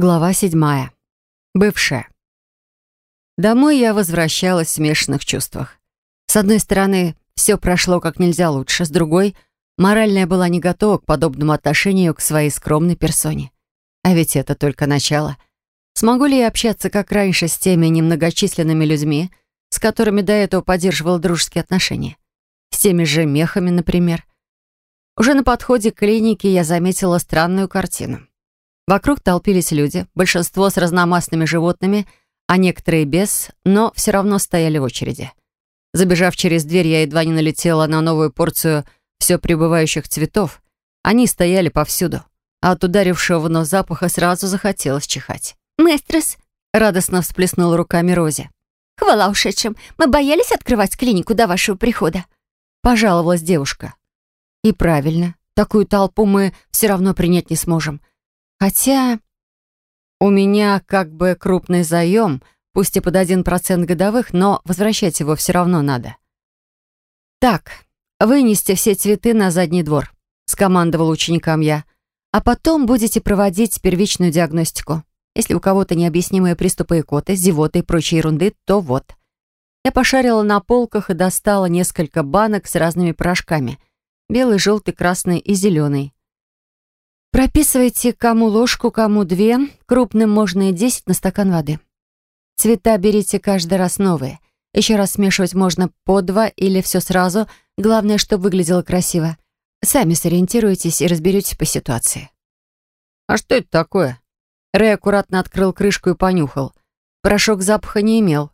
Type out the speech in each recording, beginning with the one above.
Глава седьмая. Бывшая. Домой я возвращалась в смешанных чувствах. С одной стороны, все прошло как нельзя лучше, с другой, морально я была не готова к подобному отношению к своей скромной персоне. А ведь это только начало. Смогу ли я общаться, как раньше, с теми немногочисленными людьми, с которыми до этого поддерживала дружеские отношения? С теми же мехами, например. Уже на подходе к клинике я заметила странную картину. Вокруг толпились люди, большинство с разномастными животными, а некоторые без, но все равно стояли в очереди. Забежав через дверь, я едва не налетела на новую порцию все прибывающих цветов. Они стояли повсюду, а от ударившего в нос запаха сразу захотелось чихать. «Мэстрес!» — радостно всплеснула руками Рози. «Хвала ушедшим! Мы боялись открывать клинику до вашего прихода!» — пожаловалась девушка. «И правильно. Такую толпу мы все равно принять не сможем. Хотя у меня как бы крупный заем, пусть и под один процент годовых, но возвращать его все равно надо. «Так, вынести все цветы на задний двор», — скомандовал ученикам я. «А потом будете проводить первичную диагностику. Если у кого-то необъяснимые приступы икоты, зевоты и прочей ерунды, то вот». Я пошарила на полках и достала несколько банок с разными порошками. Белый, желтый, красный и зеленый. Прописывайте кому ложку, кому две. Крупным можно и десять на стакан воды. Цвета берите каждый раз новые. Еще раз смешивать можно по два или все сразу. Главное, чтобы выглядело красиво. Сами сориентируйтесь и разберетесь по ситуации. «А что это такое?» Рэй аккуратно открыл крышку и понюхал. Порошок запаха не имел.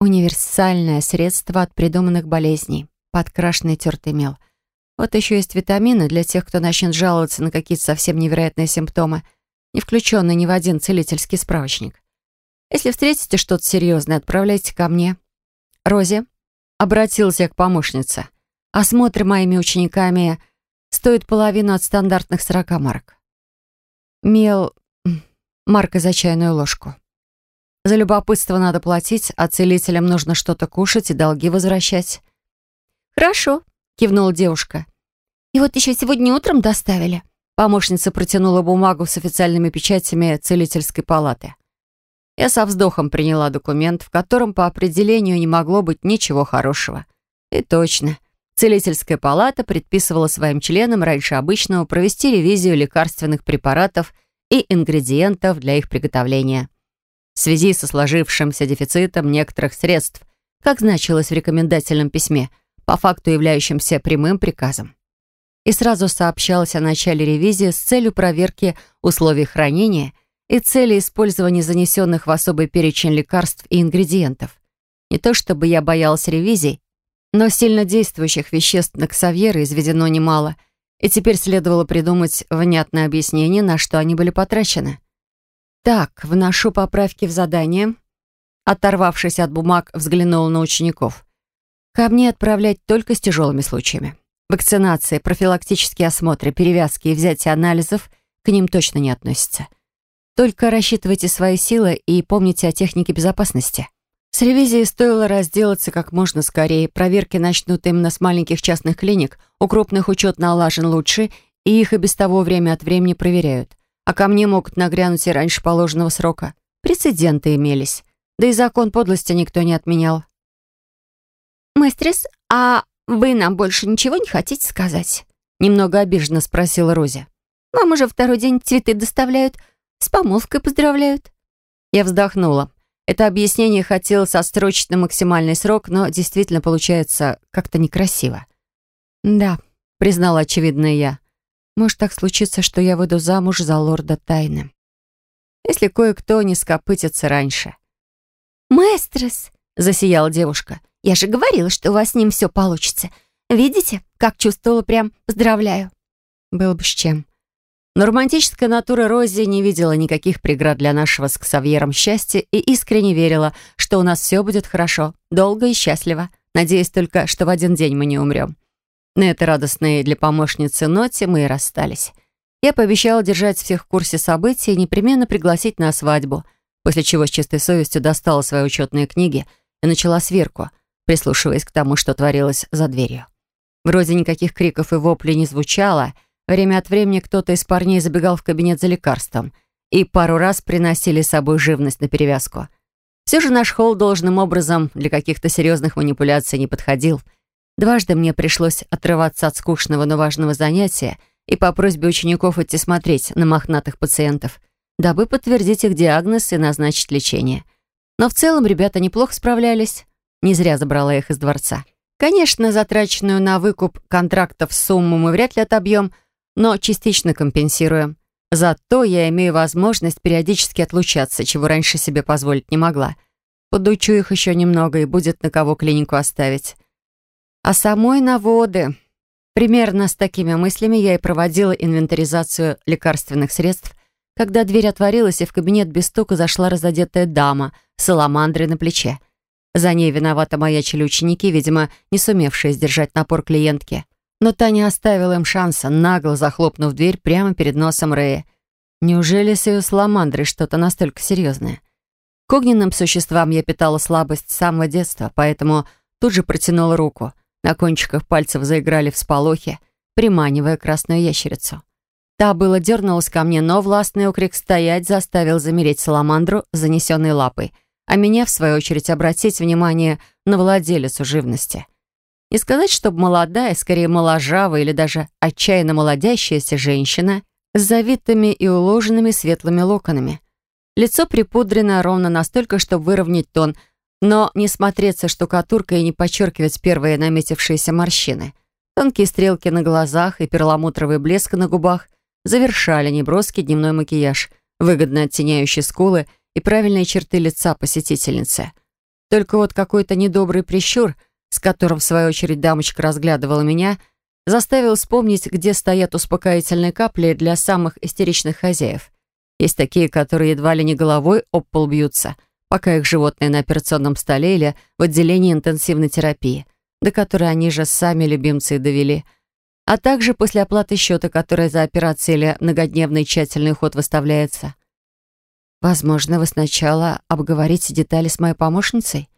Универсальное средство от придуманных болезней. Подкрашенный тертый мел — вот еще есть витамины для тех, кто начнет жаловаться на какие-то совсем невероятные симптомы, не включенные ни в один целительский справочник. Если встретите что-то серьезное, отправляйте ко мне. Рози, обратился я к помощнице. Осмотр моими учениками стоит половину от стандартных 40 марок. Мел... марка за чайную ложку. За любопытство надо платить, а целителям нужно что-то кушать и долги возвращать. «Хорошо», кивнула девушка. «И вот еще сегодня утром доставили». Помощница протянула бумагу с официальными печатями целительской палаты. Я со вздохом приняла документ, в котором по определению не могло быть ничего хорошего. И точно. Целительская палата предписывала своим членам раньше обычного провести ревизию лекарственных препаратов и ингредиентов для их приготовления. В связи со сложившимся дефицитом некоторых средств, как значилось в рекомендательном письме – по факту являющимся прямым приказом. И сразу сообщалось о начале ревизии с целью проверки условий хранения и цели использования занесенных в особый перечень лекарств и ингредиентов. Не то чтобы я боялась ревизий, но сильно действующих веществ на Ксавьера изведено немало, и теперь следовало придумать внятное объяснение, на что они были потрачены. Так, вношу поправки в задание. Оторвавшись от бумаг, взглянул на учеников. Ко мне отправлять только с тяжелыми случаями. Вакцинация, профилактические осмотры, перевязки и взятие анализов к ним точно не относятся. Только рассчитывайте свои силы и помните о технике безопасности. С ревизией стоило разделаться как можно скорее. Проверки начнут именно с маленьких частных клиник. У крупных учет налажен лучше, и их и без того время от времени проверяют. А ко мне могут нагрянуть и раньше положенного срока. Прецеденты имелись. Да и закон подлости никто не отменял. «Мэстрис, а вы нам больше ничего не хотите сказать?» Немного обиженно спросила Рози. «Вам уже второй день цветы доставляют, с помолвкой поздравляют». Я вздохнула. Это объяснение хотелось отстрочить на максимальный срок, но действительно получается как-то некрасиво. «Да», — признала очевидное я. «Может так случиться, что я выйду замуж за лорда Тайны. Если кое-кто не скопытится раньше». «Мэстрес», — засияла девушка, я же говорила, что у вас с ним все получится. Видите, как чувствовала прям «поздравляю». Было бы с чем. Но романтическая натура Рози не видела никаких преград для нашего с Ксавьером счастья и искренне верила, что у нас все будет хорошо, долго и счастливо. Надеюсь только, что в один день мы не умрем. На этой радостной для помощницы ноте мы и расстались. Я пообещала держать всех в курсе событий и непременно пригласить на свадьбу, после чего с чистой совестью достала свои учетные книги и начала сверку, прислушиваясь к тому, что творилось за дверью. Вроде никаких криков и воплей не звучало. Время от времени кто-то из парней забегал в кабинет за лекарством. и пару раз приносили с собой живность на перевязку. Все же наш холл должным образом для каких-то серьезных манипуляций не подходил. Дважды мне пришлось отрываться от скучного, но важного занятия и по просьбе учеников идти смотреть на мохнатых пациентов, дабы подтвердить их диагноз и назначить лечение. Но в целом ребята неплохо справлялись. Не зря забрала их из дворца. Конечно, затраченную на выкуп контрактов сумму мы вряд ли отобьем, но частично компенсируем. Зато я имею возможность периодически отлучаться, чего раньше себе позволить не могла. Подучу их еще немного, и будет на кого клинику оставить. А самой наводы. Примерно с такими мыслями я и проводила инвентаризацию лекарственных средств, когда дверь отворилась, и в кабинет без стука зашла разодетая дама с саламандрой на плече. За ней виновата маячили ученики, видимо, не сумевшие сдержать напор клиентки. Но та не оставила им шанса, нагло захлопнув дверь прямо перед носом Рэя. Неужели с ее саламандрой что-то настолько серьезное? К огненным существам я питала слабость с самого детства, поэтому тут же протянула руку. На кончиках пальцев заиграли всполохи, приманивая красную ящерицу. Та было дернулась ко мне, но властный окрик «стоять» заставил замереть саламандру, занесенной лапой, а меня, в свою очередь, обратить внимание на владелицу живности — не сказать, чтобы молодая, скорее моложавая или даже отчаянно молодящаяся женщина с завитыми и уложенными светлыми локонами. Лицо припудрено ровно настолько, чтобы выровнять тон, но не смотреться штукатуркой и не подчеркивать первые наметившиеся морщины. Тонкие стрелки на глазах и перламутровый блеск на губах завершали неброский дневной макияж, выгодно оттеняющий скулы и правильные черты лица посетительницы. Только вот какой-то недобрый прищур — с которым, в свою очередь, дамочка разглядывала меня, заставил вспомнить, где стоят успокоительные капли для самых истеричных хозяев. Есть такие, которые едва ли не головой об пол бьются, пока их животные на операционном столе или в отделении интенсивной терапии, до которой они же сами любимцы довели, а также после оплаты счета, которая за операцию или многодневный тщательный уход выставляется. Возможно, вы сначала обговорите детали с моей помощницей?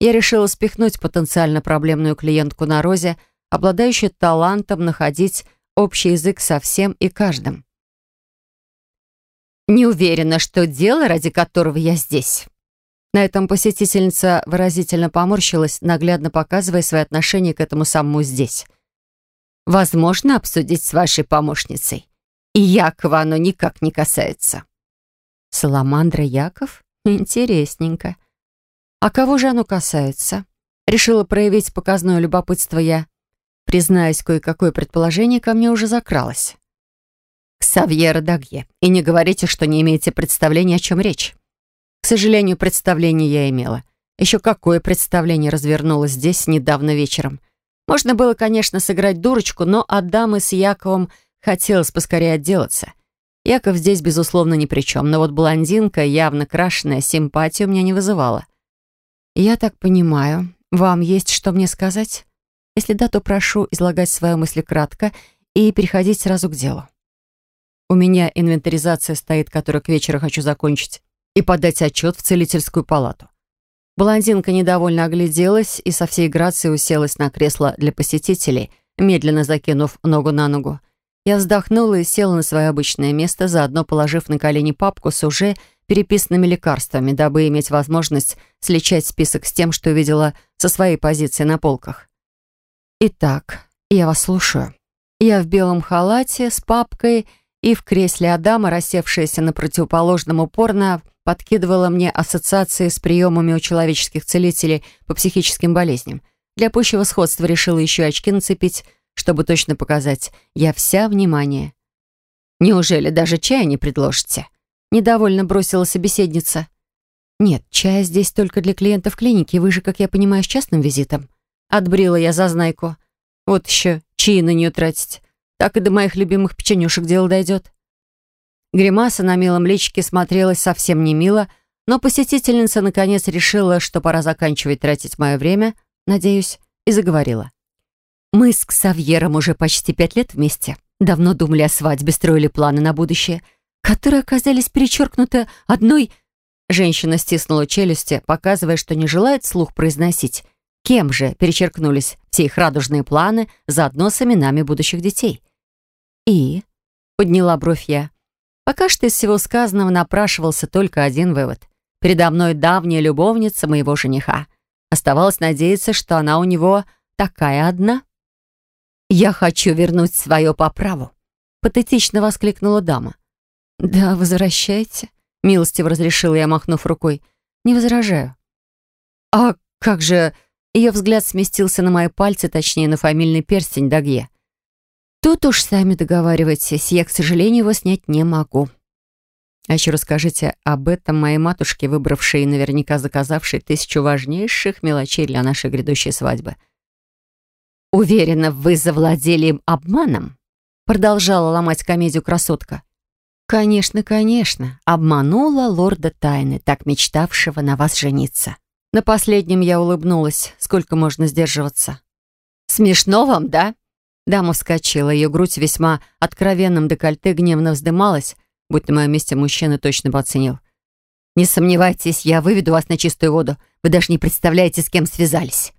я решила спихнуть потенциально проблемную клиентку на розе, обладающую талантом находить общий язык со всем и каждым. «Не уверена, что дело, ради которого я здесь». На этом посетительница выразительно поморщилась, наглядно показывая свои отношения к этому самому здесь. «Возможно, обсудить с вашей помощницей. И Якова оно никак не касается». «Саламандра Яков? Интересненько». А кого же оно касается? Решила проявить показное любопытство я. Признаюсь, кое-какое предположение ко мне уже закралось. Ксавьера Дагье. И не говорите, что не имеете представления, о чем речь. К сожалению, представление я имела. Еще какое представление развернулось здесь недавно вечером. Можно было, конечно, сыграть дурочку, но от дамы с Яковом хотелось поскорее отделаться. Яков здесь, безусловно, ни при чем, но вот блондинка, явно крашеная, симпатию меня не вызывала. «Я так понимаю, вам есть что мне сказать? Если да, то прошу излагать свои мысли кратко и переходить сразу к делу. У меня инвентаризация стоит, которую к вечеру хочу закончить, и подать отчет в целительскую палату». Блондинка недовольно огляделась и со всей грацией уселась на кресло для посетителей, медленно закинув ногу на ногу. Я вздохнула и села на свое обычное место, заодно положив на колени папку с уже переписанными лекарствами, дабы иметь возможность сличать список с тем, что видела со своей позиции на полках. Итак, я вас слушаю. Я в белом халате, с папкой и в кресле Адама, рассевшаяся на противоположном упорно, подкидывала мне ассоциации с приемами у человеческих целителей по психическим болезням. Для пущего сходства решила еще очки нацепить, чтобы точно показать «я вся внимание». «Неужели даже чая не предложите?» Недовольно бросила собеседница. «Нет, чай здесь только для клиентов клиники. Вы же, как я понимаю, с частным визитом». Отбрила я зазнайку. Вот еще чаи на нее тратить. Так и до моих любимых печенюшек дело дойдет. Гримаса на милом личике смотрелась совсем не мило, но посетительница наконец решила, что пора заканчивать тратить мое время, надеюсь, и заговорила. «Мы с Ксавьером уже почти пять лет вместе. Давно думали о свадьбе, строили планы на будущее — которые оказались перечеркнуты одной... Женщина стиснула челюсти, показывая, что не желает слух произносить. Кем же перечеркнулись все их радужные планы заодно с именами будущих детей? И... Подняла бровь я. Пока что из всего сказанного напрашивался только один вывод. Передо мной давняя любовница моего жениха. Оставалось надеяться, что она у него такая одна. «Я хочу вернуть свое по праву», — патетично воскликнула дама. «Да, возвращайте», — милостиво разрешила я, махнув рукой. «Не возражаю». «А как же...» Ее взгляд сместился на мои пальцы, точнее, на фамильный перстень Дагье. Тут уж сами договаривайтесь, я, к сожалению, его снять не могу. А еще расскажите об этом моей матушке, выбравшей и наверняка заказавшей тысячу важнейших мелочей для нашей грядущей свадьбы. «Уверена, вы завладели им обманом?» Продолжала ломать комедию красотка. «Конечно, конечно. Обманула лорда Тайны, так мечтавшего на вас жениться». На последнем я улыбнулась. Сколько можно сдерживаться? «Смешно вам, да?» Дама вскочила, ее грудь весьма откровенным декольте гневно вздымалась, будь на моем месте мужчина точно бы оценил. «Не сомневайтесь, я выведу вас на чистую воду. Вы даже не представляете, с кем связались».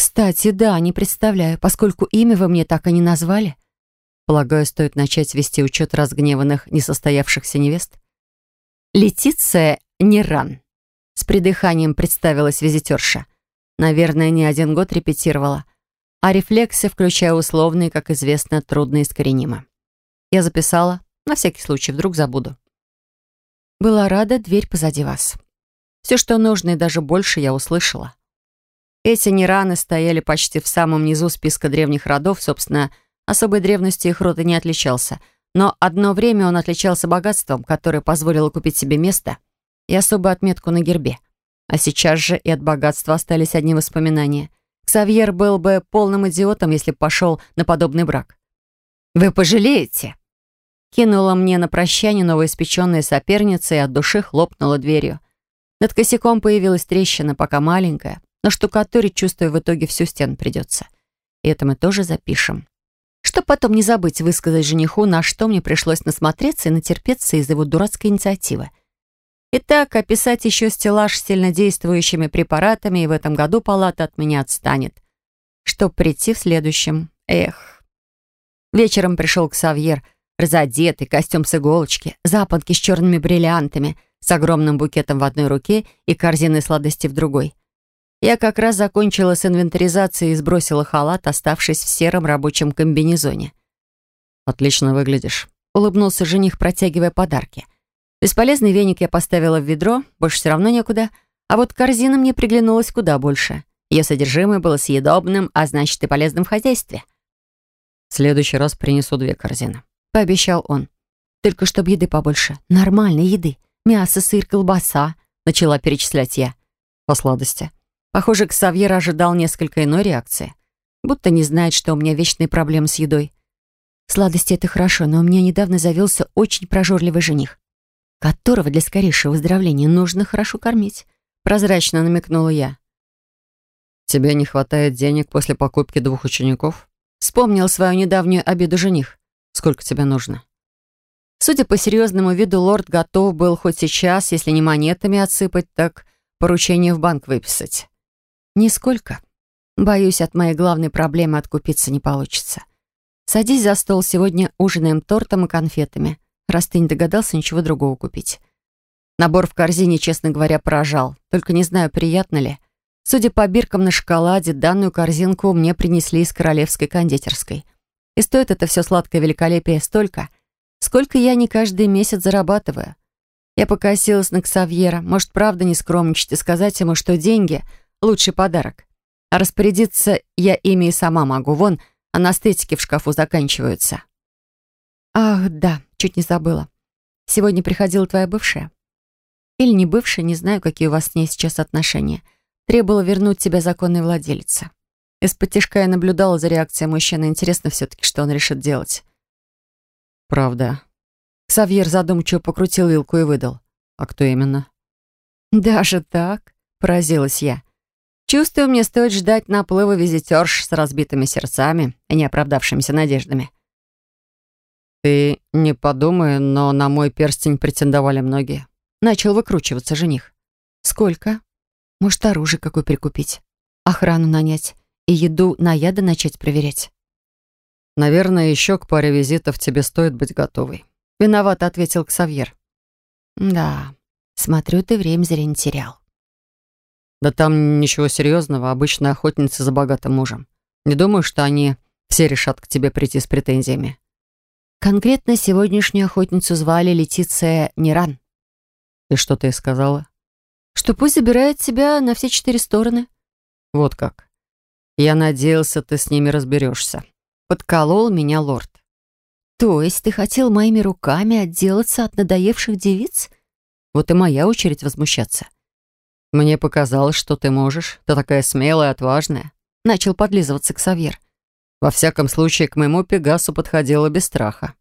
«Кстати, да, не представляю, поскольку имя вы мне так и не назвали. Полагаю, стоит начать вести учет разгневанных, несостоявшихся невест». «Летиция Неран», — с придыханием представилась визитерша. Наверное, не один год репетировала а рефлексы, включая условные, как известно, трудноискоренимы. Я записала, на всякий случай, вдруг забуду. Была рада, дверь позади вас. Все, что нужно, и даже больше я услышала. Эти нераны стояли почти в самом низу списка древних родов, собственно, особой древностью их род не отличался. Но одно время он отличался богатством, которое позволило купить себе место и особую отметку на гербе. А сейчас же и от богатства остались одни воспоминания — Ксавьер был бы полным идиотом, если пошел на подобный брак. «Вы пожалеете?» Кинула мне на прощание новоиспеченная соперница и от души хлопнула дверью. Над косяком появилась трещина, пока маленькая, но штукатурить, чувствую, в итоге всю стену придется. И это мы тоже запишем. Чтоб потом не забыть высказать жениху, на что мне пришлось насмотреться и натерпеться из-за его дурацкой инициативы. Итак, описать еще стеллаж с сильнодействующими препаратами, и в этом году палата от меня отстанет. Чтоб прийти в следующем. Эх. Вечером пришел к Савьер, разодетый, костюм с иголочки, запонки с черными бриллиантами, с огромным букетом в одной руке и корзиной сладости в другой. Я как раз закончила с инвентаризацией и сбросила халат, оставшись в сером рабочем комбинезоне. «Отлично выглядишь», — улыбнулся жених, протягивая подарки. Бесполезный веник я поставила в ведро, больше все равно некуда, а вот корзина мне приглянулась куда больше. Ее содержимое было съедобным, а значит и полезным в хозяйстве. «В следующий раз принесу две корзины», — пообещал он. «Только чтобы еды побольше. Нормальной еды. Мясо, сыр, колбаса», — начала перечислять я. По сладости. Похоже, Ксавьер ожидал несколько иной реакции. Будто не знает, что у меня вечные проблемы с едой. Сладости — это хорошо, но у меня недавно завелся очень прожорливый жених которого для скорейшего выздоровления нужно хорошо кормить», — прозрачно намекнула я. «Тебе не хватает денег после покупки двух учеников?» Вспомнил свою недавнюю обиду жених. «Сколько тебе нужно?» Судя по серьезному виду, лорд готов был хоть сейчас, если не монетами отсыпать, так поручение в банк выписать. «Нисколько. Боюсь, от моей главной проблемы откупиться не получится. Садись за стол, сегодня ужинаем тортом и конфетами раз ты не догадался ничего другого купить. Набор в корзине, честно говоря, поражал. Только не знаю, приятно ли. Судя по биркам на шоколаде, данную корзинку мне принесли из королевской кондитерской. И стоит это все сладкое великолепие столько, сколько я не каждый месяц зарабатываю. Я покосилась на Ксавьера. Может, правда не скромничать и сказать ему, что деньги — лучший подарок. А распорядиться я ими и сама могу. Вон, анестетики в шкафу заканчиваются. Ах, да, чуть не забыла. Сегодня приходила твоя бывшая. Или не бывшая, не знаю, какие у вас с ней сейчас отношения. Требовала вернуть тебя законной владелице. Из-под тяжка я наблюдала за реакцией мужчины. Интересно все-таки, что он решит делать. Правда. Савьер задумчиво покрутил вилку и выдал. А кто именно? Даже так? Поразилась я. Чувствую, мне стоит ждать наплыва визитерш с разбитыми сердцами и неоправдавшимися надеждами. «Ты не подумай, но на мой перстень претендовали многие». Начал выкручиваться жених. «Сколько? Может, оружие какое прикупить? Охрану нанять? И еду на яды начать проверять?» «Наверное, еще к паре визитов тебе стоит быть готовой. Виновато ответил Ксавьер. Да, смотрю, ты время зря не терял. Да там ничего серьезного, обычная охотница за богатым мужем. Не думаю, что они все решат к тебе прийти с претензиями. Конкретно сегодняшнюю охотницу звали Летиция Неран. И что ты сказала? Что пусть забирает себя на все четыре стороны. Вот как. Я надеялся, ты с ними разберешься. Подколол меня лорд. То есть ты хотел моими руками отделаться от надоевших девиц? Вот и моя очередь возмущаться. Мне показалось, что ты можешь. Ты такая смелая, отважная. Начал подлизываться к Савьер. Во всяком случае, к моему Пегасу подходила без страха.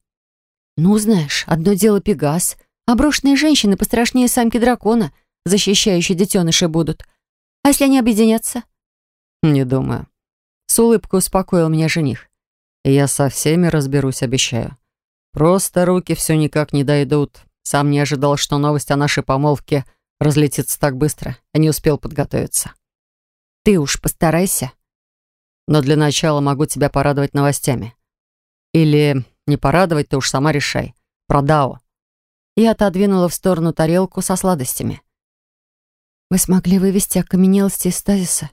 Ну, знаешь, одно дело Пегас, а женщины пострашнее самки дракона, защищающие детеныши будут. А если они объединятся? Не думаю. С улыбкой успокоил меня жених. Я со всеми разберусь, обещаю. Просто руки все никак не дойдут. Сам не ожидал, что новость о нашей помолвке разлетится так быстро, а не успел подготовиться. Ты уж постарайся. Но для начала могу тебя порадовать новостями. Или не порадовать, ты уж сама решай. Про Дао. Я отодвинула в сторону тарелку со сладостями. Вы смогли вывести окаменелости из стазиса?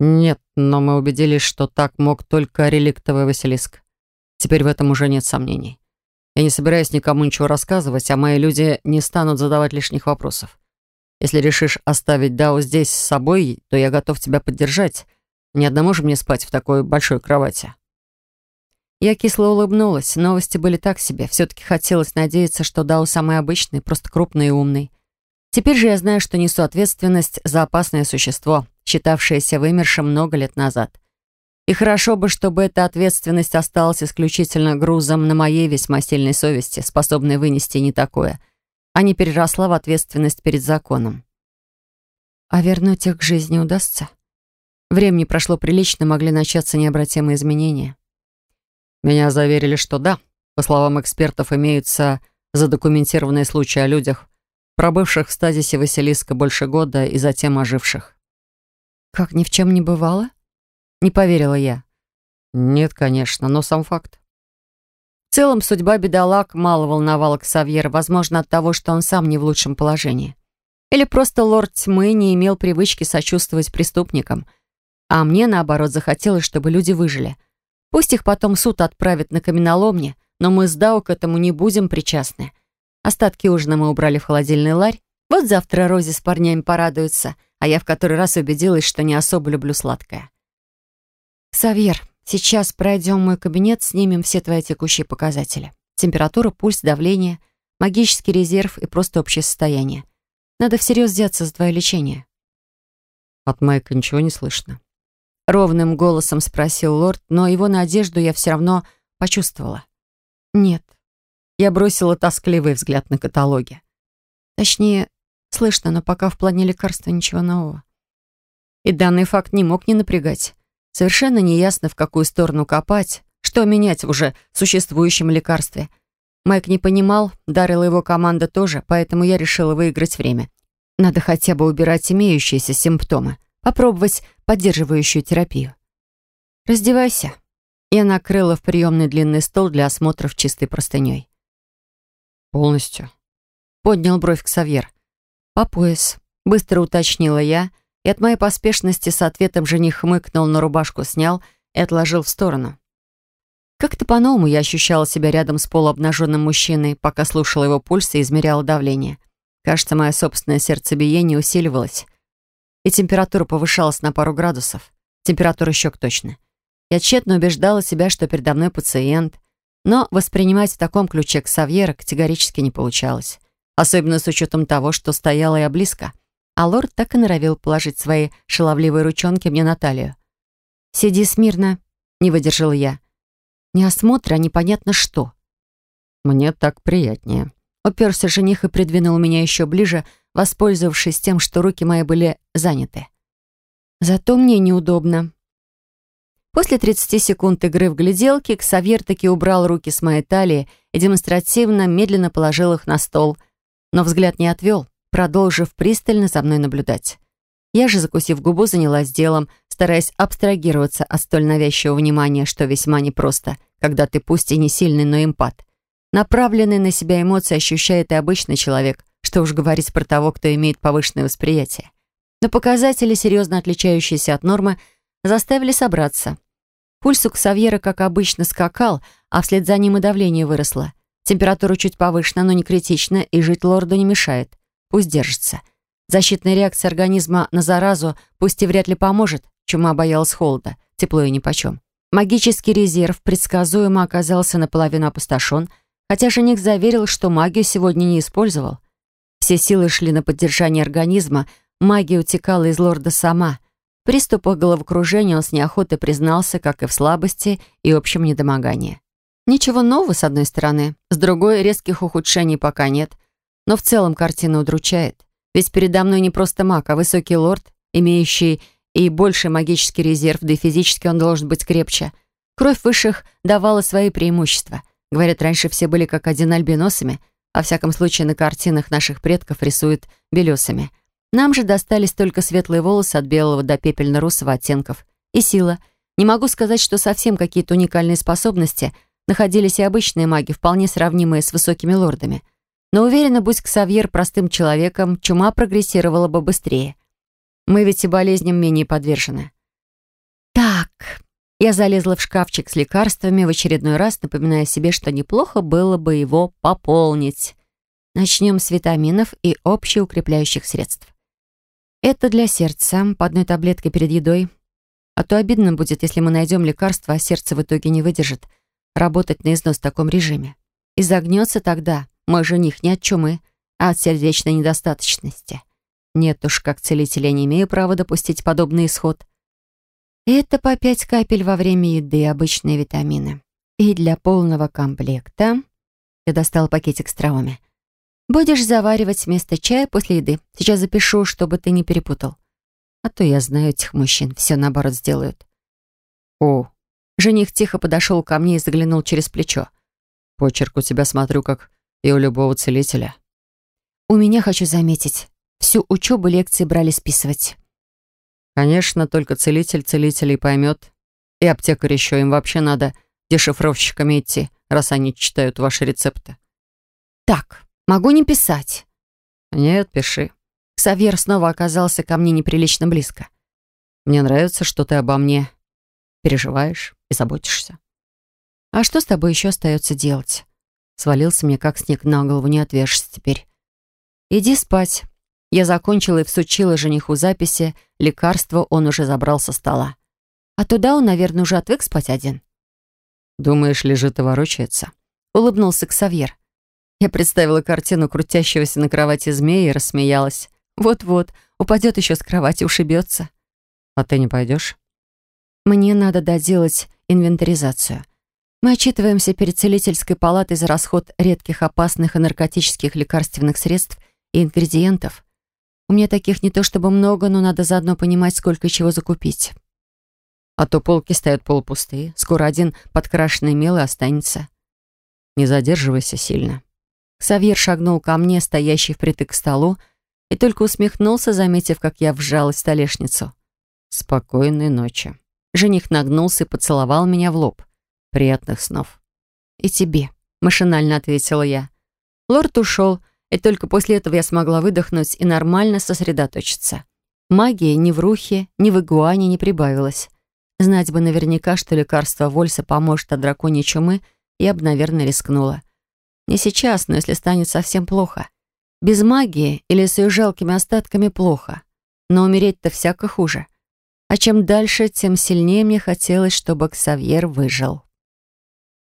Нет, но мы убедились, что так мог только реликтовый Василиск. Теперь в этом уже нет сомнений. Я не собираюсь никому ничего рассказывать, а мои люди не станут задавать лишних вопросов. Если решишь оставить Дао здесь с собой, то я готов тебя поддержать. Ни одному же мне спать в такой большой кровати». Я кисло улыбнулась. Новости были так себе. Все-таки хотелось надеяться, что Дау самый обычный, просто крупный и умный. Теперь же я знаю, что несу ответственность за опасное существо, считавшееся вымершим много лет назад. И хорошо бы, чтобы эта ответственность осталась исключительно грузом на моей весьма сильной совести, способной вынести не такое, а не переросла в ответственность перед законом. А вернуть их к жизни удастся? Времени прошло прилично, могли начаться необратимые изменения. Меня заверили, что да. По словам экспертов, имеются задокументированные случаи о людях, пробывших в стазисе Василиска больше года и затем оживших. «Как ни в чем не бывало?» Не поверила я. «Нет, конечно, но сам факт». В целом, судьба бедолаг мало волновала Ксавьера, возможно, от того, что он сам не в лучшем положении. Или просто лорд тьмы не имел привычки сочувствовать преступникам – а мне, наоборот, захотелось, чтобы люди выжили. Пусть их потом суд отправит на каменоломни, но мы с Дау к этому не будем причастны. Остатки ужина мы убрали в холодильный ларь. Вот завтра Рози с парнями порадуются, а я в который раз убедилась, что не особо люблю сладкое. Савьер, сейчас пройдем мой кабинет, снимем все твои текущие показатели. Температура, пульс, давление, магический резерв и просто общее состояние. Надо всерьез взяться за твое лечение. От Майка ничего не слышно. Ровным голосом спросил лорд, но его надежду я все равно почувствовала. Нет. Я бросила тоскливый взгляд на каталоги. Точнее, слышно, но пока в плане лекарства ничего нового. И данный факт не мог не напрягать. Совершенно неясно, в какую сторону копать, что менять в уже существующем лекарстве. Майк не понимал, дарила его команда тоже, поэтому я решила выиграть время. Надо хотя бы убирать имеющиеся симптомы попробовать поддерживающую терапию. «Раздевайся». Я накрыла в приемный длинный стол для осмотров чистой простыней. «Полностью?» Поднял бровь к Савьер. «По пояс», — быстро уточнила я, и от моей поспешности с ответом жених хмыкнул, на рубашку снял и отложил в сторону. Как-то по-новому я ощущала себя рядом с полуобнаженным мужчиной, пока слушала его пульс и измеряла давление. Кажется, мое собственное сердцебиение усиливалось и температура повышалась на пару градусов. Температура щек точно. Я тщетно убеждала себя, что передо мной пациент, но воспринимать в таком ключе к Савьера категорически не получалось. Особенно с учетом того, что стояла я близко. А лорд так и норовил положить свои шаловливые ручонки мне на талию. «Сиди смирно», — не выдержала я. «Не осмотр, а непонятно что». «Мне так приятнее», Уперся жених и придвинул меня еще ближе, воспользовавшись тем, что руки мои были заняты. Зато мне неудобно. После 30 секунд игры в гляделки Ксавьер таки убрал руки с моей талии и демонстративно медленно положил их на стол, но взгляд не отвел, продолжив пристально за мной наблюдать. Я же, закусив губу, занялась делом, стараясь абстрагироваться от столь навязчивого внимания, что весьма непросто, когда ты пусть и не сильный, но эмпат. Направленный на себя эмоции ощущает и обычный человек, что уж говорить про того, кто имеет повышенное восприятие. Но показатели, серьезно отличающиеся от нормы, заставили собраться. Пульс у Ксавьера, как обычно, скакал, а вслед за ним и давление выросло. Температура чуть повышена, но не критична, и жить лорду не мешает. Пусть держится. Защитная реакция организма на заразу пусть и вряд ли поможет. Чума боялась холода, тепло и нипочем. Магический резерв предсказуемо оказался наполовину опустошен, хотя жених заверил, что магию сегодня не использовал. Все силы шли на поддержание организма, магия утекала из лорда сама. В приступах головокружения он с неохотой признался, как и в слабости и общем недомогании. Ничего нового, с одной стороны, с другой, резких ухудшений пока нет, но в целом картина удручает. Ведь передо мной не просто маг, а высокий лорд, имеющий и больший магический резерв, да и физически он должен быть крепче. Кровь высших давала свои преимущества — Говорят, раньше все были как один альбиносами, а всяком случае на картинах наших предков рисуют белесами. Нам же достались только светлые волосы от белого до пепельно-русого оттенков. И сила. Не могу сказать, что совсем какие-то уникальные способности находились и обычные маги, вполне сравнимые с высокими лордами. Но уверена, будь Ксавьер простым человеком, чума прогрессировала бы быстрее. Мы ведь и болезням менее подвержены. Так, я залезла в шкафчик с лекарствами в очередной раз, напоминая себе, что неплохо было бы его пополнить. Начнем с витаминов и общеукрепляющих средств. Это для сердца, по одной таблетке перед едой. А то обидно будет, если мы найдем лекарство, а сердце в итоге не выдержит работать на износ в таком режиме. И загнется тогда мой жених не от чумы, а от сердечной недостаточности. Нет уж, как целитель я не имею права допустить подобный исход. Это по пять капель во время еды, обычные витамины. И для полного комплекта я достала пакетик с травами. Будешь заваривать вместо чая после еды. Сейчас запишу, чтобы ты не перепутал. А то я знаю этих мужчин, все наоборот сделают. О, жених тихо подошел ко мне и заглянул через плечо. Почерк у тебя смотрю, как и у любого целителя. У меня, хочу заметить, всю учебу лекции брали списывать. Конечно, только целитель целителей поймет. И аптекарь еще, им вообще надо дешифровщиками идти, раз они читают ваши рецепты. Так, могу не писать. Нет, пиши. Савьер снова оказался ко мне неприлично близко. Мне нравится, что ты обо мне переживаешь и заботишься. А что с тобой еще остается делать? Свалился мне как снег на голову, не отвяжешься теперь. Иди спать. Я закончила и всучила жениху записи, лекарство он уже забрал со стола. А туда он, наверное, уже отвык спать один. «Думаешь, лежит и ворочается?» Улыбнулся Ксавьер. Я представила картину крутящегося на кровати змея и рассмеялась. Вот-вот, упадет еще с кровати, ушибется. «А ты не пойдешь?» «Мне надо доделать инвентаризацию. Мы отчитываемся перед целительской палатой за расход редких опасных и наркотических лекарственных средств и ингредиентов. У меня таких не то чтобы много, но надо заодно понимать, сколько чего закупить. А то полки стоят полупустые. Скоро один подкрашенный мел и останется. Не задерживайся сильно. Савьер шагнул ко мне, стоящий впритык к столу, и только усмехнулся, заметив, как я вжалась в столешницу. «Спокойной ночи». Жених нагнулся и поцеловал меня в лоб. «Приятных снов». «И тебе», — машинально ответила я. Лорд ушел, — и только после этого я смогла выдохнуть и нормально сосредоточиться. Магии ни в рухе, ни в игуане не прибавилось. Знать бы наверняка, что лекарство Вольса поможет от драконьей чумы, я бы, наверное, рискнула. Не сейчас, но если станет совсем плохо. Без магии или с ее жалкими остатками плохо. Но умереть-то всяко хуже. А чем дальше, тем сильнее мне хотелось, чтобы Ксавьер выжил.